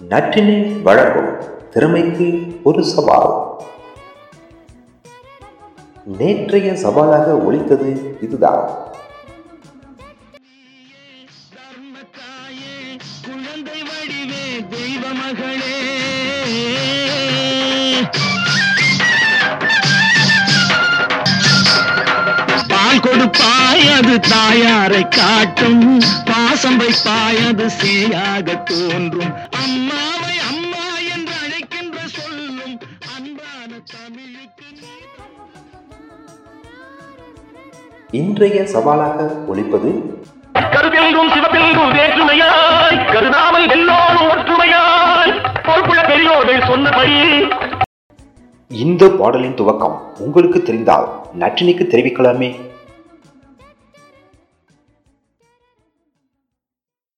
நற்றினை வழங்கும் திறமைக்கு ஒரு சவால். நேற்றைய சவாலாக ஒழித்தது இதுதான். குழந்தை வடிவே தெய்வ மகளே. கொடுப்பாய் அது தாயாரை காட்டும். பாசம் வைப்பாய் அது சேயாக தோன்றும். அம்மாவை அம்மா என்று அழைக்கின்ற சொல்லும் அன்பான தமிழுக்கு இன்றைய சவாலாக ஒழிப்பது கருதெங்கும் சிவபெங்கும் வேற்றுமையாய் கருதாமல் எல்லோரும் ஒற்றுமையாய். பொறுப்புள்ள பெரியோர்கள் சொன்னபடி. இந்த பாடலின் துவக்கம் உங்களுக்கு தெரிந்தால் நற்றினைக்கு தெரிவிக்கலாமே.